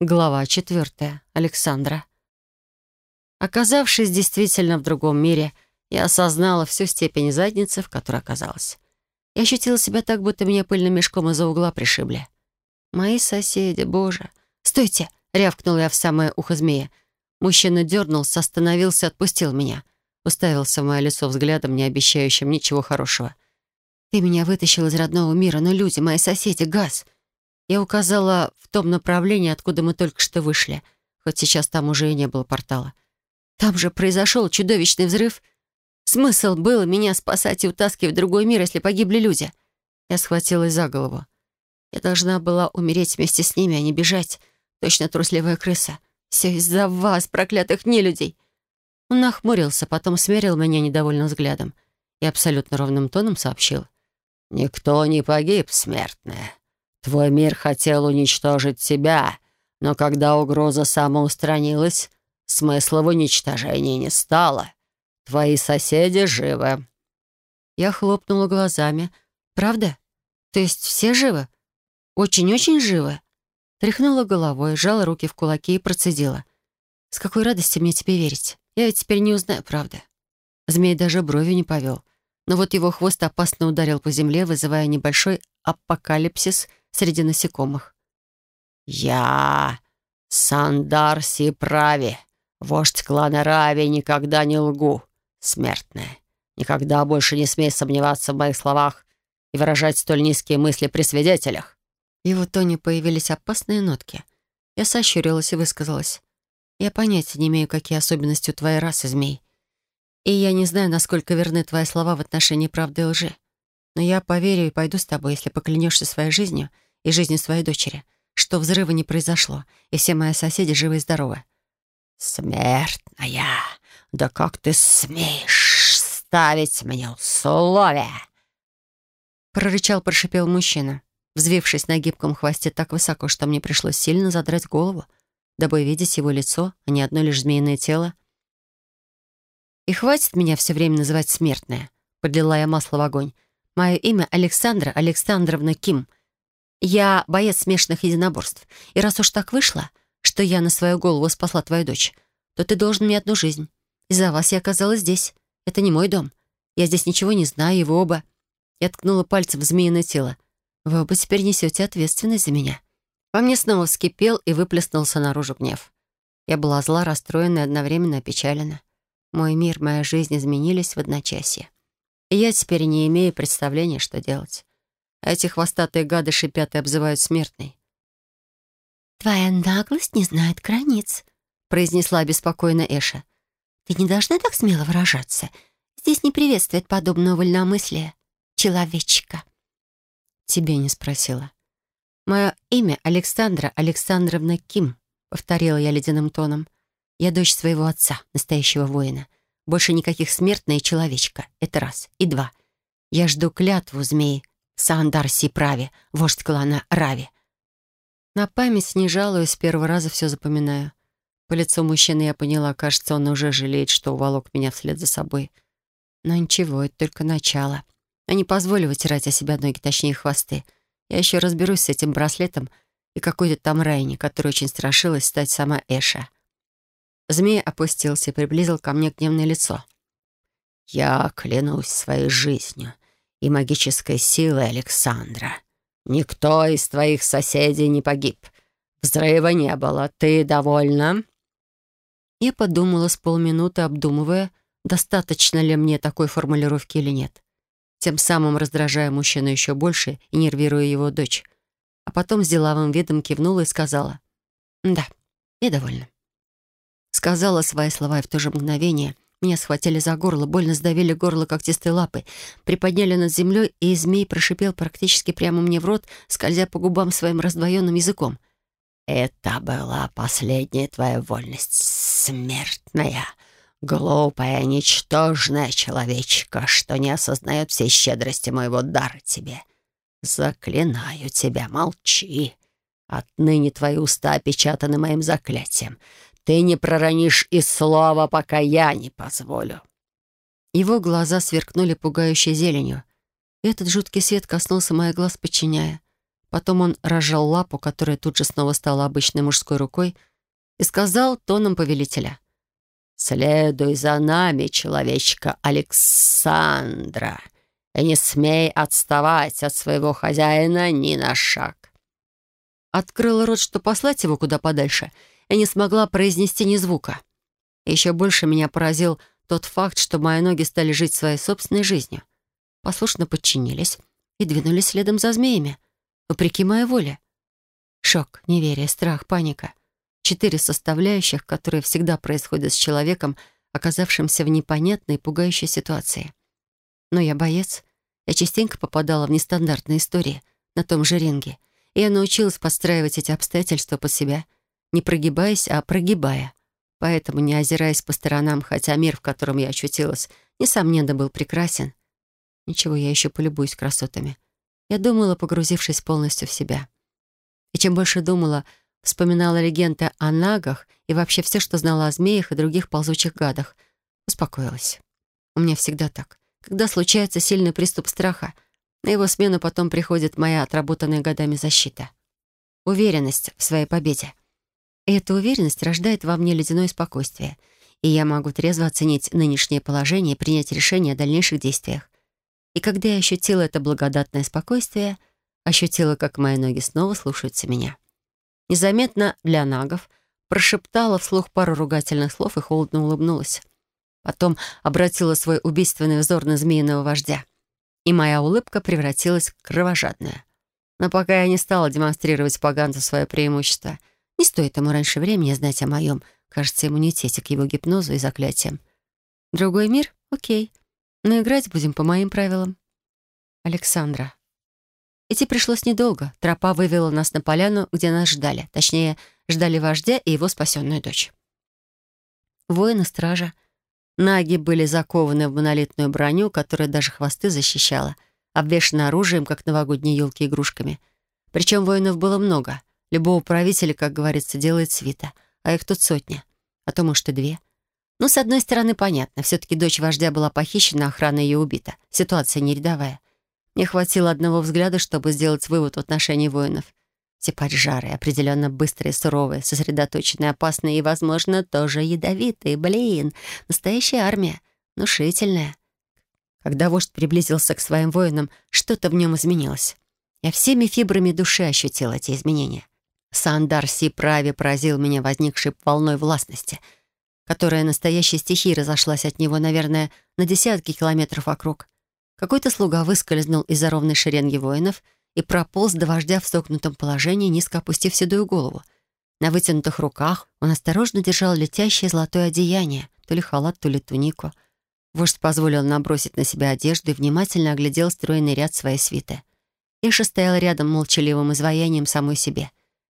Глава четвертая. Александра. Оказавшись действительно в другом мире, я осознала всю степень задницы, в которой оказалась. Я ощутила себя так, будто меня пыльным мешком из-за угла пришибли. «Мои соседи, боже!» «Стойте!» — рявкнула я в самое ухо змея. Мужчина дернулся, остановился, отпустил меня. Уставился в мое лицо взглядом, не обещающим ничего хорошего. «Ты меня вытащил из родного мира, но люди, мои соседи, газ!» Я указала в том направлении, откуда мы только что вышли, хоть сейчас там уже и не было портала. Там же произошел чудовищный взрыв. Смысл был меня спасать и утаскивать в другой мир, если погибли люди. Я схватилась за голову. Я должна была умереть вместе с ними, а не бежать. Точно трусливая крыса. Все из-за вас, проклятых нелюдей. Он нахмурился, потом смерил меня недовольным взглядом и абсолютно ровным тоном сообщил. «Никто не погиб, смертная. Твой мир хотел уничтожить тебя, но когда угроза самоустранилась, смысла в уничтожении не стало. Твои соседи живы». Я хлопнула глазами. «Правда? То есть все живы? Очень-очень живы?» Тряхнула головой, сжала руки в кулаки и процедила. «С какой радости мне тебе верить? Я ведь теперь не узнаю правды». Змей даже бровью не повел. Но вот его хвост опасно ударил по земле, вызывая небольшой апокалипсис среди насекомых. «Я Сандар Сиправи, вождь клана Рави, никогда не лгу, смертная. Никогда больше не смей сомневаться в моих словах и выражать столь низкие мысли при свидетелях». В его появились опасные нотки. Я сощурилась и высказалась. «Я понятия не имею, какие особенности у твоей расы, змей. И я не знаю, насколько верны твои слова в отношении правды и лжи. Но я поверю и пойду с тобой, если поклянешься своей жизнью — и жизнью своей дочери, что взрыва не произошло, и все мои соседи живы и здоровы. «Смертная! Да как ты смеешь ставить мне условия?» Прорычал, прошипел мужчина, взвившись на гибком хвосте так высоко, что мне пришлось сильно задрать голову, дабы видеть его лицо, а не одно лишь змеиное тело. «И хватит меня все время называть смертная», — подлила я масло в огонь. «Мое имя Александра Александровна Ким, я боец смешанных единоборств. И раз уж так вышло, что я на свою голову спасла твою дочь, то ты должен мне одну жизнь. Из-за вас я оказалась здесь. Это не мой дом. Я здесь ничего не знаю, и вы оба...» Я ткнула пальцем в змеиное тело. «Вы оба теперь несете ответственность за меня». Во мне снова вскипел и выплеснулся наружу гнев. Я была зла, расстроена и одновременно опечалена. Мой мир, моя жизнь изменились в одночасье. И я теперь не имею представления, что делать эти хвостатые гады шипят и обзывают смертной. «Твоя наглость не знает границ», — произнесла обеспокоенно Эша. «Ты не должна так смело выражаться. Здесь не приветствует подобного вольномыслия. Человечка». «Тебе не спросила». «Мое имя Александра Александровна Ким», — повторила я ледяным тоном. «Я дочь своего отца, настоящего воина. Больше никаких смертная человечка. Это раз. И два. Я жду клятву, змеи, Сандар Сиправи, вождь клана Рави. На память не жалуюсь, с первого раза все запоминаю. По лицу мужчины я поняла, кажется, он уже жалеет, что уволок меня вслед за собой. Но ничего, это только начало. Я не позволю вытирать о себя ноги, точнее хвосты. Я еще разберусь с этим браслетом и какой-то там Райни, который очень страшилась стать сама Эша. Змей опустился и приблизил ко мне гневное лицо. «Я клянусь своей жизнью и магической силой Александра. Никто из твоих соседей не погиб. Взрыва не было. Ты довольна?» Я подумала с полминуты, обдумывая, достаточно ли мне такой формулировки или нет. Тем самым раздражая мужчину еще больше и нервируя его дочь. А потом с деловым видом кивнула и сказала. «Да, я довольна». Сказала свои слова и в то же мгновение меня схватили за горло, больно сдавили горло когтистой лапой, приподняли над землей, и змей прошипел практически прямо мне в рот, скользя по губам своим раздвоенным языком. «Это была последняя твоя вольность, смертная, глупая, ничтожная человечка, что не осознает всей щедрости моего дара тебе. Заклинаю тебя, молчи. Отныне твои уста опечатаны моим заклятием. Ты не проронишь и слова, пока я не позволю». Его глаза сверкнули пугающей зеленью. Этот жуткий свет коснулся моих глаз, подчиняя. Потом он разжал лапу, которая тут же снова стала обычной мужской рукой, и сказал тоном повелителя. «Следуй за нами, человечка Александра, и не смей отставать от своего хозяина ни на шаг». Открыла рот, что послать его куда подальше, и не смогла произнести ни звука. еще больше меня поразил тот факт, что мои ноги стали жить своей собственной жизнью. Послушно подчинились и двинулись следом за змеями, вопреки моей воле. Шок, неверие, страх, паника — Четыре составляющих, которые всегда происходят с человеком, оказавшимся в непонятной, пугающей ситуации. Но я боец. Я частенько попадала в нестандартные истории на том же ринге. И я научилась подстраивать эти обстоятельства под себя, не прогибаясь, а прогибая. Поэтому, не озираясь по сторонам, хотя мир, в котором я очутилась, несомненно, был прекрасен, ничего, я еще полюбуюсь красотами. Я думала, погрузившись полностью в себя. И чем больше думала, Вспоминала легенды о нагах и вообще все, что знала о змеях и других ползучих гадах. Успокоилась. У меня всегда так. Когда случается сильный приступ страха, на его смену потом приходит моя отработанная годами защита. Уверенность в своей победе. Эта уверенность рождает во мне ледяное спокойствие, и я могу трезво оценить нынешнее положение и принять решение о дальнейших действиях. И когда я ощутила это благодатное спокойствие, ощутила, как мои ноги снова слушаются меня незаметно для нагов, прошептала вслух пару ругательных слов и холодно улыбнулась. Потом обратила свой убийственный взор на змеиного вождя. И моя улыбка превратилась в кровожадную. Но пока я не стала демонстрировать поганцу свое преимущество, не стоит ему раньше времени знать о моем, кажется, иммунитете к его гипнозу и заклятиям. Другой мир? Окей. Но играть будем по моим правилам. Александра. Идти пришлось недолго. Тропа вывела нас на поляну, где нас ждали. Точнее, ждали вождя и его спасенную дочь. Воины-стража. Наги были закованы в монолитную броню, которая даже хвосты защищала, обвешаны оружием, как новогодние елки игрушками. Причем воинов было много. Любого правителя, как говорится, делает свита, а их тут сотня, а то, может, и две. Ну, с одной стороны, понятно. Все-таки дочь вождя была похищена, охрана ее убита. Ситуация не рядовая. Мне хватило одного взгляда, чтобы сделать вывод в отношении воинов. Все поджарые, определенно быстрые, суровые, сосредоточенные, опасные и, возможно, тоже ядовитые. Блин, настоящая армия, внушительная. Когда вождь приблизился к своим воинам, что-то в нем изменилось. Я всеми фибрами души ощутила эти изменения. Сандар Си поразил меня возникшей волной властности, которая настоящей стихией разошлась от него, наверное, на десятки километров вокруг. Какой-то слуга выскользнул из-за ровной шеренги воинов и прополз до вождя в согнутом положении, низко опустив седую голову. На вытянутых руках он осторожно держал летящее золотое одеяние, то ли халат, то ли тунику. Вождь позволил набросить на себя одежду и внимательно оглядел стройный ряд своей свиты. Иша стояла рядом молчаливым изваянием самой себе.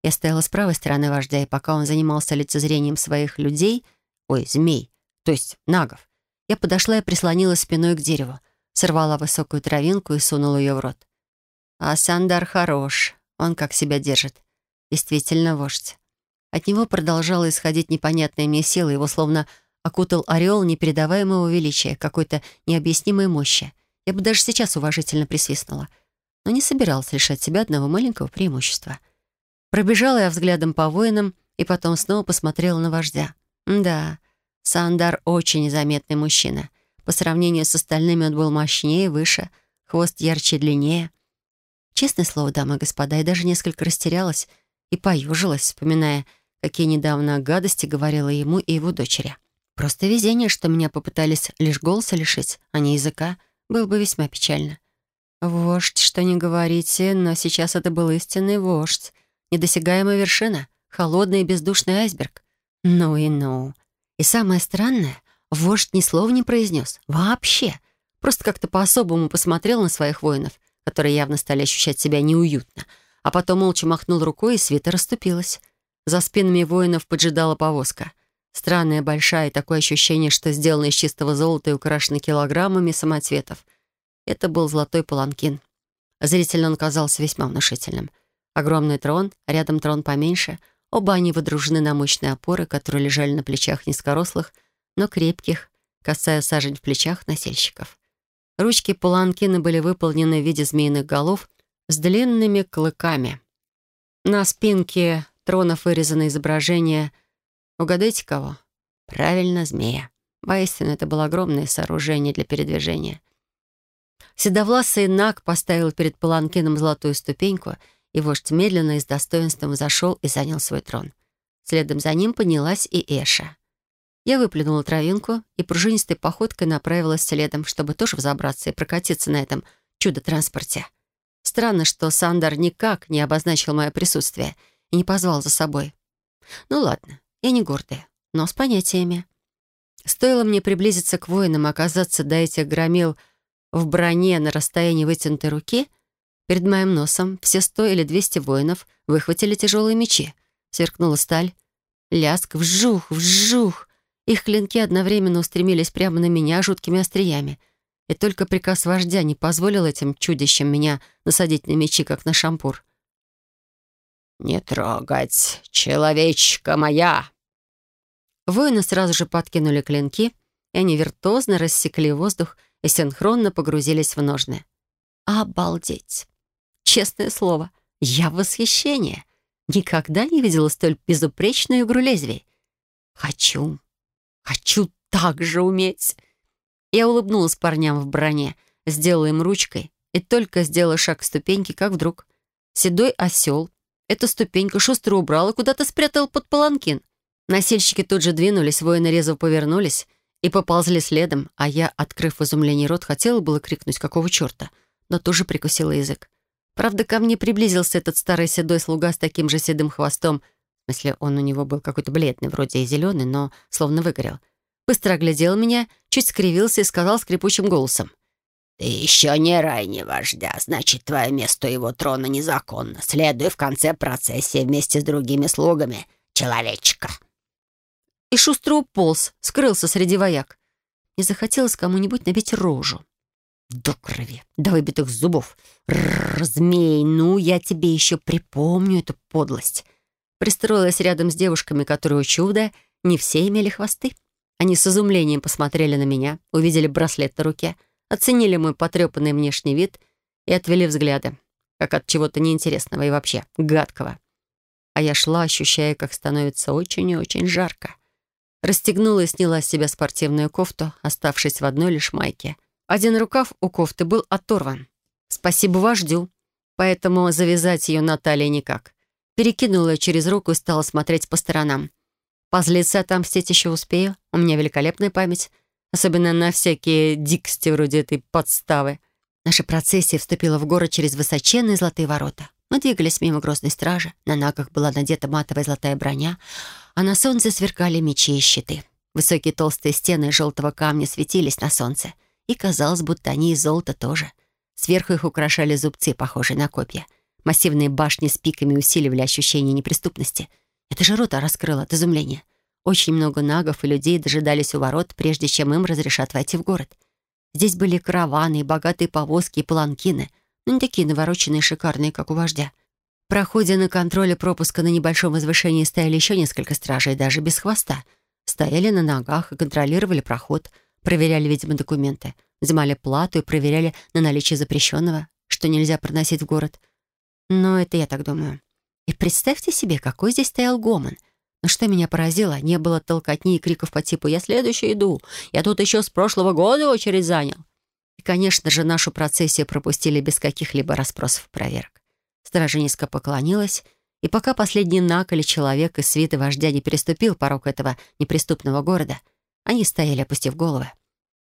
Я стояла с правой стороны вождя, и пока он занимался лицезрением своих людей, ой, змей, то есть нагов, я подошла и прислонилась спиной к дереву сорвала высокую травинку и сунула ее в рот. А Сандар хорош, он как себя держит. Действительно вождь. От него продолжала исходить непонятная мне сила, его словно окутал ореол непередаваемого величия, какой-то необъяснимой мощи. Я бы даже сейчас уважительно присвистнула, но не собиралась лишать себя одного маленького преимущества. Пробежала я взглядом по воинам и потом снова посмотрела на вождя. Да, Сандар очень незаметный мужчина. По сравнению с остальными он был мощнее, выше, хвост ярче и длиннее. Честное слово, дамы и господа, я даже несколько растерялась и поюжилась, вспоминая, какие недавно гадости говорила ему и его дочери. Просто везение, что меня попытались лишь голоса лишить, а не языка, было бы весьма печально. Вождь, что не говорите, но сейчас это был истинный вождь. Недосягаемая вершина, холодный и бездушный айсберг. Ну и ну. И самое странное, Вождь ни слова не произнес. Вообще. Просто как-то по-особому посмотрел на своих воинов, которые явно стали ощущать себя неуютно, а потом молча махнул рукой, и свита расступилась. За спинами воинов поджидала повозка. Странная, большая, такое ощущение, что сделана из чистого золота и украшена килограммами самоцветов. Это был золотой паланкин. Зрительно он казался весьма внушительным. Огромный трон, рядом трон поменьше. Оба они водружены на мощные опоры, которые лежали на плечах низкорослых, но крепких, касая сажень в плечах носильщиков. Ручки паланкина были выполнены в виде змеиных голов с длинными клыками. На спинке тронов вырезано изображение... Угадайте кого? Правильно, змея. Воистину, это было огромное сооружение для передвижения. Седовласый Наг поставил перед паланкином золотую ступеньку, и вождь медленно и с достоинством зашел и занял свой трон. Следом за ним поднялась и Эша. Я выплюнула травинку и пружинистой походкой направилась следом, чтобы тоже взобраться и прокатиться на этом чудо-транспорте. Странно, что Сандар никак не обозначил мое присутствие и не позвал за собой. Ну ладно, я не гордая, но с понятиями. Стоило мне приблизиться к воинам, оказаться до этих громил в броне на расстоянии вытянутой руки, перед моим носом все сто или двести воинов выхватили тяжелые мечи. Сверкнула сталь. Ляск, вжух, вжух. Их клинки одновременно устремились прямо на меня жуткими остриями. И только приказ вождя не позволил этим чудищам меня насадить на мечи, как на шампур. «Не трогать, человечка моя!» Воины сразу же подкинули клинки, и они виртуозно рассекли воздух и синхронно погрузились в ножны. Обалдеть! Честное слово, я в восхищении. Никогда не видела столь безупречную игру лезвий. Хочу, Хочу так же уметь. Я улыбнулась парням в броне, сделала им ручкой и только сделала шаг к ступеньке, как вдруг. Седой осел эту ступеньку шустро убрал и куда-то спрятал под паланкин. Носильщики тут же двинулись, воины резво повернулись и поползли следом, а я, открыв в изумлении рот, хотела было крикнуть «какого черта?», но тоже прикусила язык. Правда, ко мне приблизился этот старый седой слуга с таким же седым хвостом — в смысле, он у него был какой-то бледный, вроде и зеленый, но словно выгорел. Быстро оглядел меня, чуть скривился и сказал скрипучим голосом. «Ты еще не райни вождя, значит, твое место его трона незаконно. Следуй в конце процессии вместе с другими слугами, человечка». И шустро уполз, скрылся среди вояк. Не захотелось кому-нибудь набить рожу. До крови, до выбитых зубов. Рррр, змей, ну, я тебе еще припомню эту подлость. Пристроилась рядом с девушками, которые, чудо, не все имели хвосты. Они с изумлением посмотрели на меня, увидели браслет на руке, оценили мой потрепанный внешний вид и отвели взгляды, как от чего-то неинтересного и вообще гадкого. А я шла, ощущая, как становится очень и очень жарко. Расстегнула и сняла с себя спортивную кофту, оставшись в одной лишь майке. Один рукав у кофты был оторван. Спасибо вождю, поэтому завязать ее на никак перекинула ее через руку и стала смотреть по сторонам. Позлиться отомстить еще успею. У меня великолепная память. Особенно на всякие дикости вроде этой подставы. Наша процессия вступила в город через высоченные золотые ворота. Мы двигались мимо грозной стражи. На нагах была надета матовая золотая броня, а на солнце сверкали мечи и щиты. Высокие толстые стены желтого камня светились на солнце. И казалось, будто они из золота тоже. Сверху их украшали зубцы, похожие на копья — Массивные башни с пиками усиливали ощущение неприступности. Это же рота раскрыла от изумления. Очень много нагов и людей дожидались у ворот, прежде чем им разрешат войти в город. Здесь были караваны, богатые повозки и паланкины, но не такие навороченные и шикарные, как у вождя. В проходе на контроле пропуска на небольшом возвышении стояли еще несколько стражей, даже без хвоста. Стояли на ногах и контролировали проход, проверяли, видимо, документы, взимали плату и проверяли на наличие запрещенного, что нельзя проносить в город. Но это я так думаю. И представьте себе, какой здесь стоял гомон. Но что меня поразило, не было толкотни и криков по типу «Я следующий иду! Я тут еще с прошлого года очередь занял!» И, конечно же, нашу процессию пропустили без каких-либо расспросов и проверок. Стража низко поклонилась, и пока последний нак или человек из свиты вождя не переступил порог этого неприступного города, они стояли, опустив головы.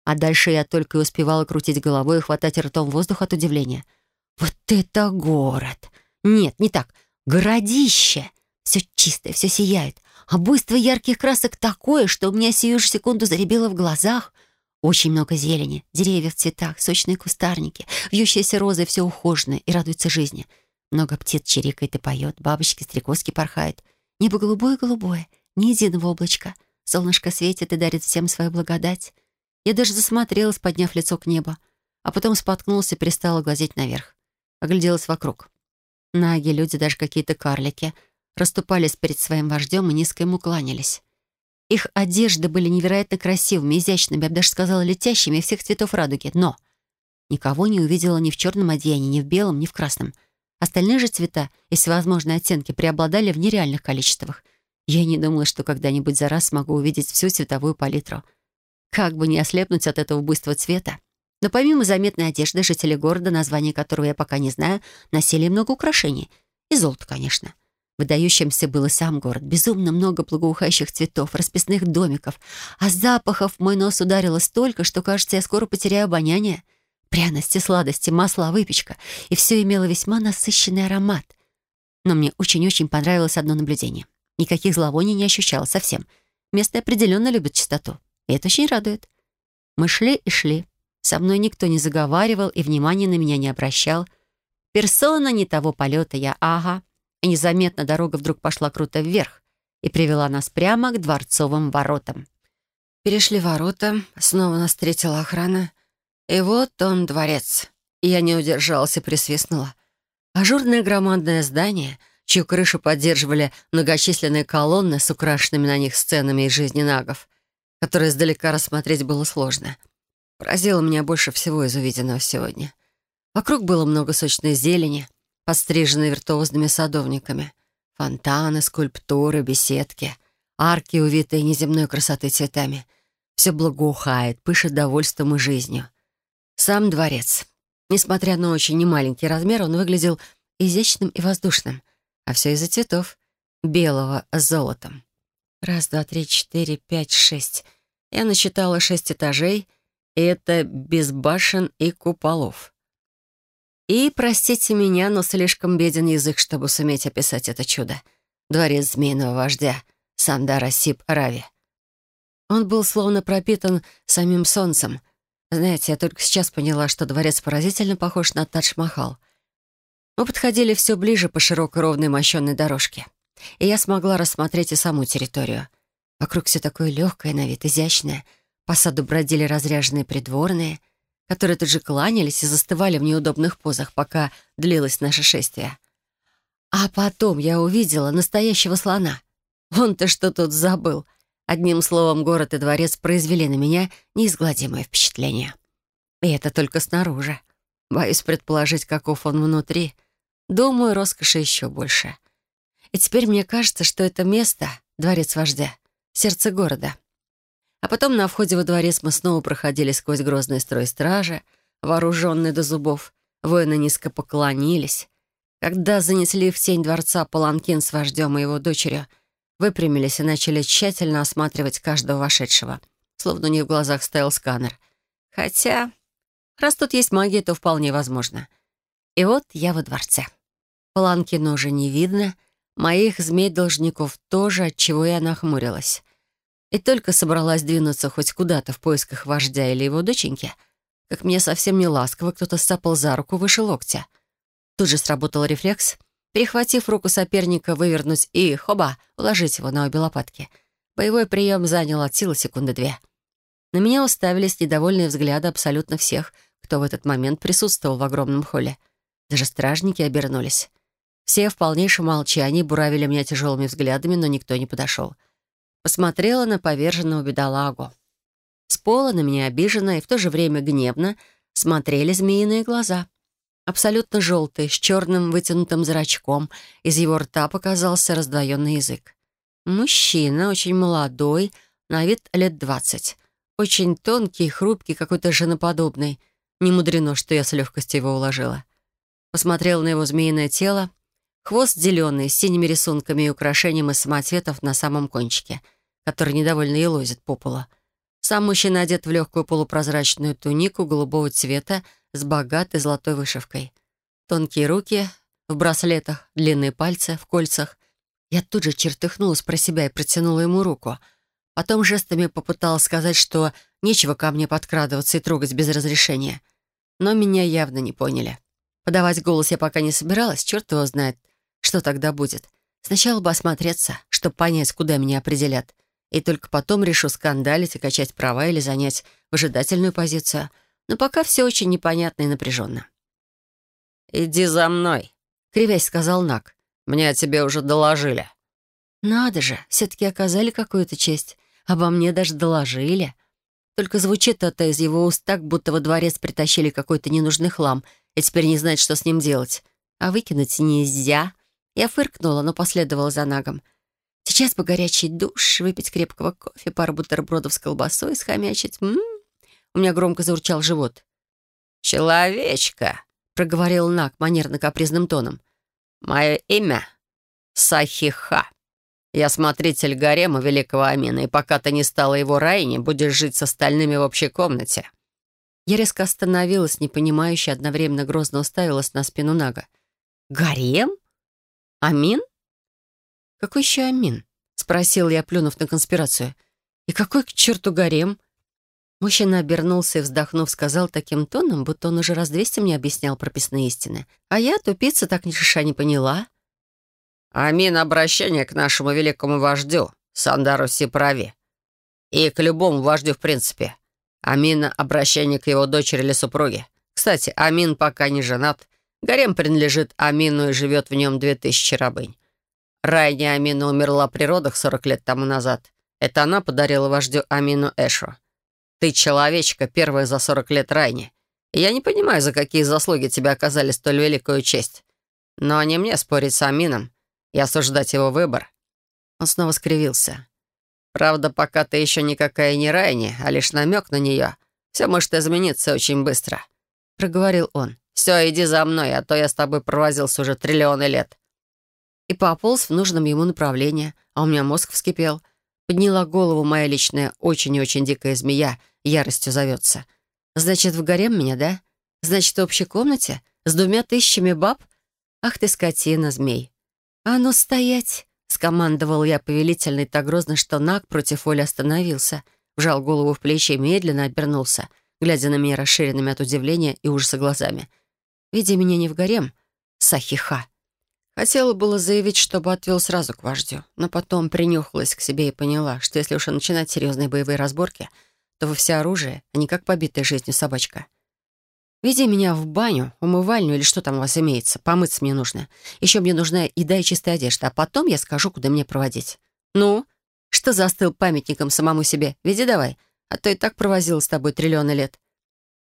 А дальше я только и успевала крутить головой и хватать ртом воздух от удивления — вот это город! Нет, не так. Городище! Все чистое, все сияет. А буйство ярких красок такое, что у меня сию же секунду заребило в глазах. Очень много зелени, деревья в цветах, сочные кустарники, вьющиеся розы, все ухоженное и радуется жизни. Много птиц чирикает и поет, бабочки, стрекозки порхают. Небо голубое-голубое, ни единого облачка. Солнышко светит и дарит всем свою благодать. Я даже засмотрелась, подняв лицо к небу, а потом споткнулась и перестала глазеть наверх. Огляделась вокруг. Наги, люди, даже какие-то карлики, расступались перед своим вождем и низко ему кланялись. Их одежды были невероятно красивыми, изящными, я бы даже сказала, летящими всех цветов радуги. Но никого не увидела ни в черном одеянии, ни в белом, ни в красном. Остальные же цвета и всевозможные оттенки преобладали в нереальных количествах. Я не думала, что когда-нибудь за раз смогу увидеть всю цветовую палитру. Как бы не ослепнуть от этого буйства цвета. Но помимо заметной одежды, жители города, название которого я пока не знаю, носили много украшений. И золото, конечно. Выдающимся был и сам город. Безумно много благоухающих цветов, расписных домиков. А запахов мой нос ударило столько, что, кажется, я скоро потеряю обоняние. Пряности, сладости, масла, выпечка. И все имело весьма насыщенный аромат. Но мне очень-очень понравилось одно наблюдение. Никаких зловоний не ощущала совсем. Место определенно любит чистоту. Это очень радует. Мы шли и шли. Со мной никто не заговаривал и внимания на меня не обращал. Персона не того полета я, ага и незаметно дорога вдруг пошла круто вверх и привела нас прямо к дворцовым воротам. Перешли ворота, снова нас встретила охрана. И вот он, дворец. Я не удержалась и присвистнула. Ажурное громадное здание, чью крышу поддерживали многочисленные колонны с украшенными на них сценами из жизни нагов, которые издалека рассмотреть было сложно, поразило меня больше всего из увиденного сегодня. Вокруг было много сочной зелени, подстриженные виртуозными садовниками. Фонтаны, скульптуры, беседки, арки, увитые неземной красотой цветами. Все благоухает, пышет довольством и жизнью. Сам дворец. Несмотря на очень немаленький размер, он выглядел изящным и воздушным. А все из-за цветов. Белого с золотом. Раз, два, три, четыре, пять, шесть. Я насчитала шесть этажей, и это без башен и куполов. И, простите меня, но слишком беден язык, чтобы суметь описать это чудо. Дворец змеиного вождя, Сандара Сип Рави. Он был словно пропитан самим солнцем. Знаете, я только сейчас поняла, что дворец поразительно похож на Тадж-Махал. Мы подходили все ближе по широкой ровной мощенной дорожке, и я смогла рассмотреть и саму территорию. Вокруг все такое легкое, на вид изящное. По саду бродили разряженные придворные — которые тут же кланялись и застывали в неудобных позах, пока длилось наше шествие. А потом я увидела настоящего слона. Он-то что тут забыл? Одним словом, город и дворец произвели на меня неизгладимое впечатление. И это только снаружи. Боюсь предположить, каков он внутри. Думаю, роскоши еще больше. И теперь мне кажется, что это место — дворец вождя, сердце города — а потом на входе во дворец мы снова проходили сквозь грозный строй стражи, вооруженные до зубов. Воины низко поклонились. Когда занесли в тень дворца паланкин с вождем и его дочерью, выпрямились и начали тщательно осматривать каждого вошедшего, словно у них в глазах стоял сканер. Хотя, раз тут есть магия, то вполне возможно. И вот я во дворце. Паланкина уже не видно, моих змей-должников тоже, от чего я нахмурилась и только собралась двинуться хоть куда-то в поисках вождя или его доченьки, как мне совсем не ласково кто-то сцапал за руку выше локтя. Тут же сработал рефлекс, перехватив руку соперника, вывернуть и, хоба, уложить его на обе лопатки. Боевой прием занял от силы секунды две. На меня уставились недовольные взгляды абсолютно всех, кто в этот момент присутствовал в огромном холле. Даже стражники обернулись. Все в полнейшем молчании буравили меня тяжелыми взглядами, но никто не подошел посмотрела на поверженного бедолагу. С пола на меня обиженно и в то же время гневно смотрели змеиные глаза. Абсолютно желтые, с черным вытянутым зрачком. Из его рта показался раздвоенный язык. Мужчина, очень молодой, на вид лет двадцать. Очень тонкий, хрупкий, какой-то женоподобный. Не мудрено, что я с легкостью его уложила. Посмотрела на его змеиное тело. Хвост зеленый, с синими рисунками и украшением из самоцветов на самом кончике — который недовольно елозит по полу. Сам мужчина одет в легкую полупрозрачную тунику голубого цвета с богатой золотой вышивкой. Тонкие руки в браслетах, длинные пальцы в кольцах. Я тут же чертыхнулась про себя и протянула ему руку. Потом жестами попыталась сказать, что нечего ко мне подкрадываться и трогать без разрешения. Но меня явно не поняли. Подавать голос я пока не собиралась, черт его знает, что тогда будет. Сначала бы осмотреться, чтобы понять, куда меня определят — и только потом решу скандалить и качать права или занять выжидательную позицию. Но пока все очень непонятно и напряженно. «Иди за мной», — кривясь сказал Нак. «Мне о тебе уже доложили». «Надо же, все-таки оказали какую-то честь. Обо мне даже доложили». Только звучит это из его уст так, будто во дворец притащили какой-то ненужный хлам, и теперь не знает, что с ним делать. а выкинуть нельзя. Я фыркнула, но последовала за нагом. Сейчас бы горячий душ, выпить крепкого кофе, пару бутербродов с колбасой, схомячить. М -м -м. У меня громко заурчал живот. «Человечка», — проговорил Наг манерно-капризным тоном. «Мое имя — Сахиха. Я смотритель гарема великого Амина, и пока ты не стала его Райни, будешь жить с остальными в общей комнате». Я резко остановилась, непонимающе, одновременно грозно уставилась на спину Нага. «Гарем? Амин?» «Какой еще Амин?» — спросил я, плюнув на конспирацию. «И какой к черту гарем?» Мужчина обернулся и, вздохнув, сказал таким тоном, будто он уже раз двести мне объяснял прописные истины. А я, тупица, так ни шиша не поняла. «Амин — обращение к нашему великому вождю, Сандару Сиправи. И к любому вождю в принципе. Амина — обращение к его дочери или супруге. Кстати, Амин пока не женат. Гарем принадлежит Амину и живет в нем две тысячи рабынь. Райни Амина умерла при родах 40 лет тому назад. Это она подарила вождю Амину Эшу. Ты человечка, первая за 40 лет Райни. Я не понимаю, за какие заслуги тебе оказали столь великую честь. Но не мне спорить с Амином и осуждать его выбор». Он снова скривился. Правда, пока ты еще никакая не Райни, а лишь намек на нее, все может измениться очень быстро», — проговорил он. «Все, иди за мной, а то я с тобой провозился уже триллионы лет». И пополз в нужном ему направлении, а у меня мозг вскипел. Подняла голову моя личная, очень и очень дикая змея, яростью зовется. «Значит, в гарем меня, да? Значит, в общей комнате? С двумя тысячами баб? Ах ты, скотина, змей!» «А ну, стоять!» Скомандовал я повелительно и так грозно, что Наг против воли остановился, вжал голову в плечи и медленно обернулся, глядя на меня расширенными от удивления и ужаса глазами. Видя меня не в гарем, Сахиха. Хотела было заявить, чтобы отвел сразу к вождю, но потом принюхалась к себе и поняла, что если уж начинать серьезные боевые разборки, то во всеоружие, а не как побитая жизнью собачка. Веди меня в баню, умывальню или что там у вас имеется. Помыться мне нужно. Еще мне нужна еда и чистая одежда, а потом я скажу, куда мне проводить. Ну, что застыл памятником самому себе? Веди давай, а то и так провозил с тобой триллионы лет».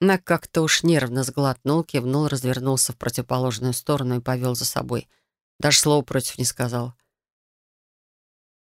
На как-то уж нервно сглотнул, кивнул, развернулся в противоположную сторону и повел за собой. Даже слова против не сказал.